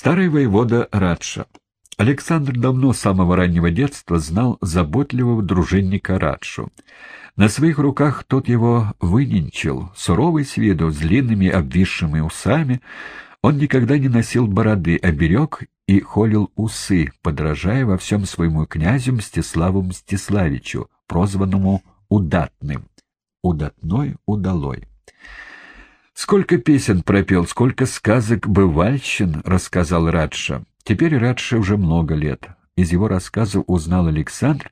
Старый воевода Радша. Александр давно, с самого раннего детства, знал заботливого дружинника Радшу. На своих руках тот его выненчил, суровый с виду, с длинными обвисшими усами. Он никогда не носил бороды, а берег и холил усы, подражая во всем своему князю Мстиславу Мстиславичу, прозванному Удатным. Удатной удалой. Сколько песен пропел, сколько сказок бывальщин, рассказал Радша. Теперь Радше уже много лет. Из его рассказов узнал Александр,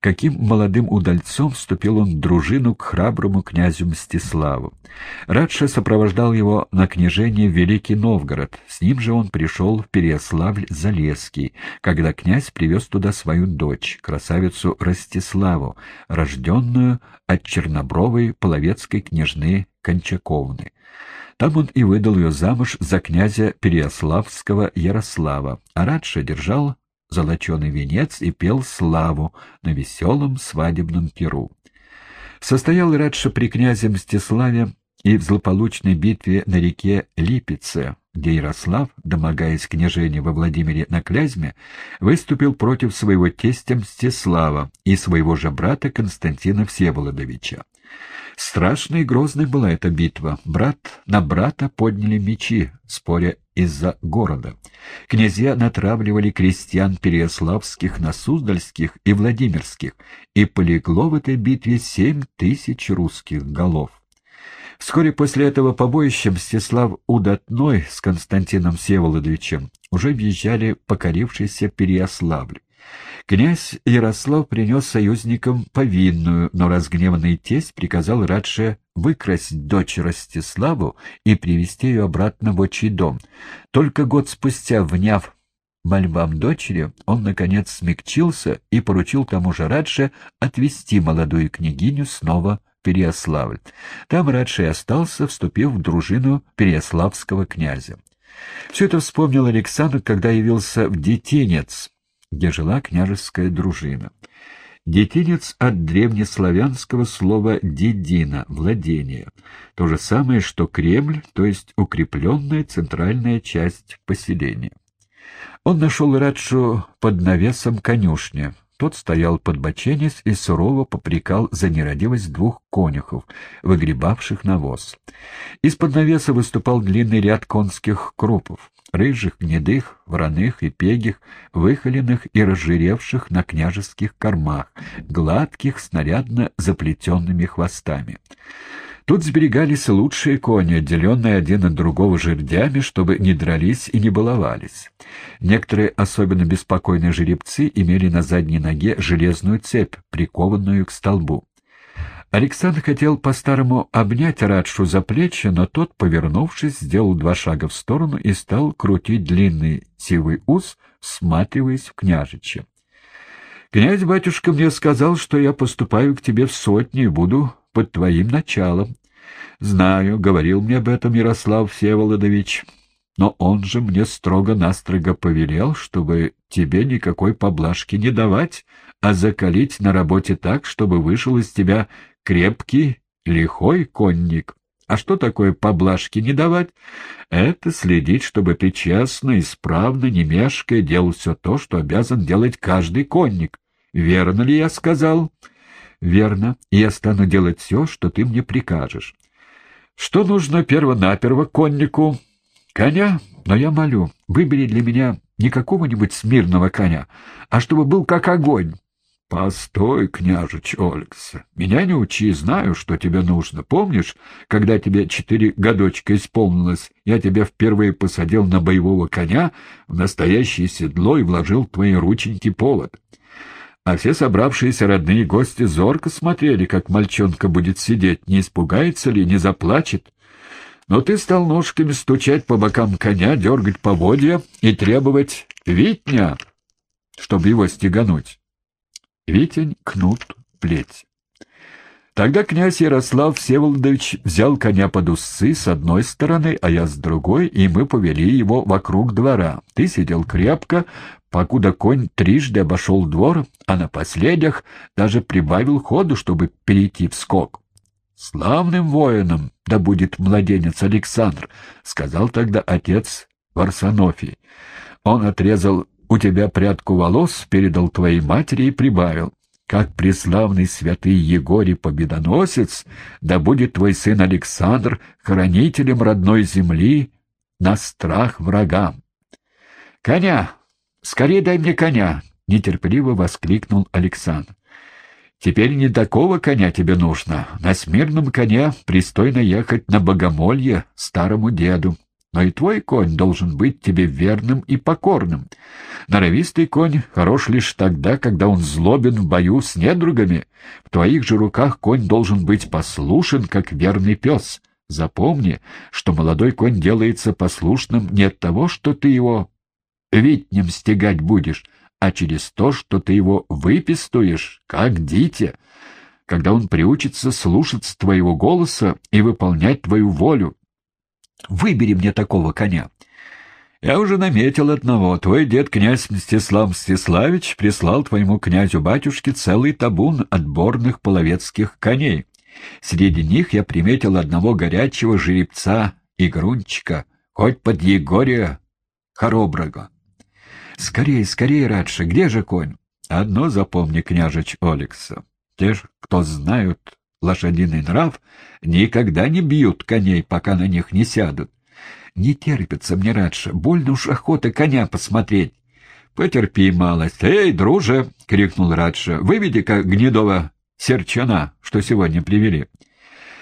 каким молодым удальцом вступил он в дружину к храброму князю Мстиславу. Радша сопровождал его на княжение в Великий Новгород. С ним же он пришел в Переяславль-Залесский, когда князь привез туда свою дочь, красавицу Ростиславу, рожденную от чернобровой половецкой княжны Кончаковны. Там он и выдал ее замуж за князя Переяславского Ярослава, а Радша держал золоченый венец и пел славу на веселом свадебном перу. Состоял Радша при князе Мстиславе и в злополучной битве на реке Липице, где Ярослав, домогаясь княжения во Владимире на Клязьме, выступил против своего тестя Мстислава и своего же брата Константина Всеволодовича. Страшной и грозной была эта битва. Брат на брата подняли мечи, споря из-за города. Князья натравливали крестьян переяславских на Суздальских и Владимирских, и полегло в этой битве семь тысяч русских голов. Вскоре после этого побоища Мстислав Удатной с Константином Всеволодовичем уже въезжали покорившийся Переяславль. Князь Ярослав принес союзникам повинную, но разгневанный тесть приказал Радше выкрасть дочь Ростиславу и привести ее обратно в отчий дом. Только год спустя, вняв мольбам дочери, он, наконец, смягчился и поручил тому же Радше отвести молодую княгиню снова в Переяславль. Там Радше остался, вступив в дружину переяславского князя. Все это вспомнил Александр, когда явился в Детинец, где жила княжеская дружина. Детинец от древнеславянского слова «дедина» — «владение». То же самое, что Кремль, то есть укрепленная центральная часть поселения. Он нашел Радшу под навесом конюшни. Тот стоял под боченец и сурово попрекал за нерадивость двух конюхов, выгребавших навоз. Из-под навеса выступал длинный ряд конских крупов рыжих, гнедых, вороных и пегих, выхоленных и разжиревших на княжеских кормах, гладких, снарядно заплетенными хвостами. Тут сберегались лучшие кони, отделенные один от другого жердями, чтобы не дрались и не баловались. Некоторые особенно беспокойные жеребцы имели на задней ноге железную цепь, прикованную к столбу. Александр хотел по-старому обнять Радшу за плечи, но тот, повернувшись, сделал два шага в сторону и стал крутить длинный сивый ус, всматриваясь в княжича. «Князь-батюшка мне сказал, что я поступаю к тебе в сотни и буду под твоим началом. Знаю, говорил мне об этом Ярослав Всеволодович, но он же мне строго-настрого повелел, чтобы тебе никакой поблажки не давать, а закалить на работе так, чтобы вышел из тебя крепкий, лихой конник. А что такое поблажки не давать? Это следить, чтобы ты честно, исправно, не мешкая, делал все то, что обязан делать каждый конник. Верно ли я сказал? Верно, и я стану делать все, что ты мне прикажешь. Что нужно перво-наперво коннику? Коня? Но я молю, выбери для меня не какого-нибудь смирного коня, а чтобы был как огонь, — Постой, княжич Олекс, меня не учи, знаю, что тебе нужно. Помнишь, когда тебе четыре годочка исполнилось, я тебя впервые посадил на боевого коня в настоящее седло и вложил в твои рученьки повод? А все собравшиеся родные гости зорко смотрели, как мальчонка будет сидеть, не испугается ли, не заплачет. Но ты стал ножками стучать по бокам коня, дергать поводья и требовать «Витня!», чтобы его стегануть. Витень, кнут, плеть. Тогда князь Ярослав Всеволодович взял коня под усы с одной стороны, а я с другой, и мы повели его вокруг двора. Ты сидел крепко, покуда конь трижды обошел двор, а на последних даже прибавил ходу, чтобы перейти в скок. «Славным воином да будет младенец Александр», — сказал тогда отец Варсонофий. Он отрезал у тебя прядку волос, передал твоей матери и прибавил. Как преславный святый Егорий Победоносец, да будет твой сын Александр хранителем родной земли на страх врагам. «Коня! Скорее дай мне коня!» — нетерпеливо воскликнул Александр. «Теперь не такого коня тебе нужно. На смирном коне пристойно ехать на богомолье старому деду. Но и твой конь должен быть тебе верным и покорным. Норовистый конь хорош лишь тогда, когда он злобен в бою с недругами. В твоих же руках конь должен быть послушен, как верный пес. Запомни, что молодой конь делается послушным не от того, что ты его витнем стегать будешь, а через то, что ты его выпистуешь, как дитя, когда он приучится слушаться твоего голоса и выполнять твою волю. Выбери мне такого коня. Я уже наметил одного. Твой дед, князь Мстислав Мстиславич, прислал твоему князю-батюшке целый табун отборных половецких коней. Среди них я приметил одного горячего жеребца и грунчика, хоть под Егория Хороброго. Скорее, скорее, Радша, где же конь? Одно запомни, княжич Олекса. Те кто знают лошадиный нрав, никогда не бьют коней, пока на них не сядут. Не терпится мне, Радша, больно уж охота коня посмотреть. Потерпи малость. «Эй, друже!» — крикнул Радша. «Выведи-ка гнедого серчана, что сегодня привели».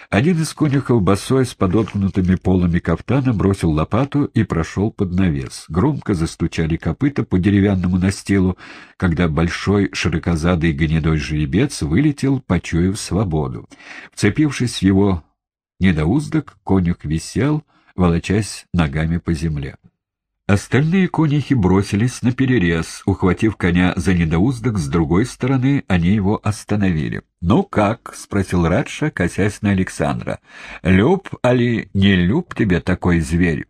Один из конюхов босой с подоткнутыми полами кафтана бросил лопату и прошел под навес. Громко застучали копыта по деревянному настилу, когда большой широкозадый гнедой жеребец вылетел, почуяв свободу. Вцепившись в его недоуздок, конюх висел, волочась ногами по земле. Остальные конюхи бросились на перерез. Ухватив коня за недоуздок, с другой стороны они его остановили. «Ну как?» — спросил Радша, косясь на Александра. «Люб, али не люб тебе такой зверь?»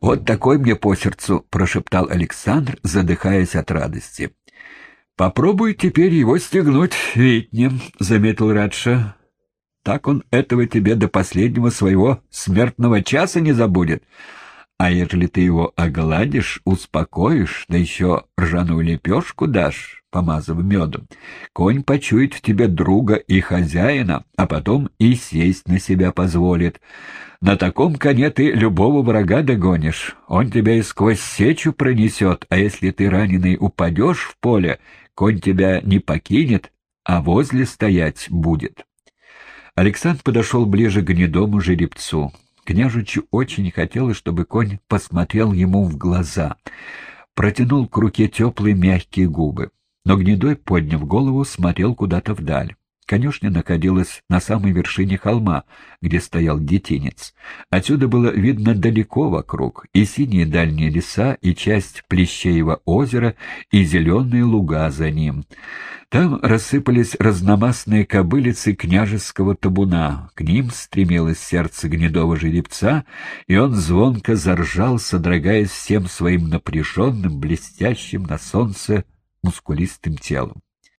«Вот такой мне по сердцу», — прошептал Александр, задыхаясь от радости. «Попробуй теперь его стегнуть витнем», — заметил Радша. «Так он этого тебе до последнего своего смертного часа не забудет». А ежели ты его огладишь, успокоишь, да еще ржаную лепешку дашь, помазав медом, конь почует в тебе друга и хозяина, а потом и сесть на себя позволит. На таком коне ты любого врага догонишь, он тебя и сквозь сечу пронесет, а если ты раненый упадешь в поле, конь тебя не покинет, а возле стоять будет. Александр подошел ближе к гнедому жеребцу. Княжичу очень хотелось, чтобы конь посмотрел ему в глаза, протянул к руке теплые мягкие губы. Но Гнедой, подняв голову, смотрел куда-то вдаль. Конюшня находилась на самой вершине холма, где стоял детинец. Отсюда было видно далеко вокруг и синие дальние леса, и часть Плещеева озера, и зеленые луга за ним. Там рассыпались разномастные кобылицы княжеского табуна. К ним стремилось сердце гнедого жеребца, и он звонко заржал, содрогаясь всем своим напряженным, блестящим на солнце мускулистым телом.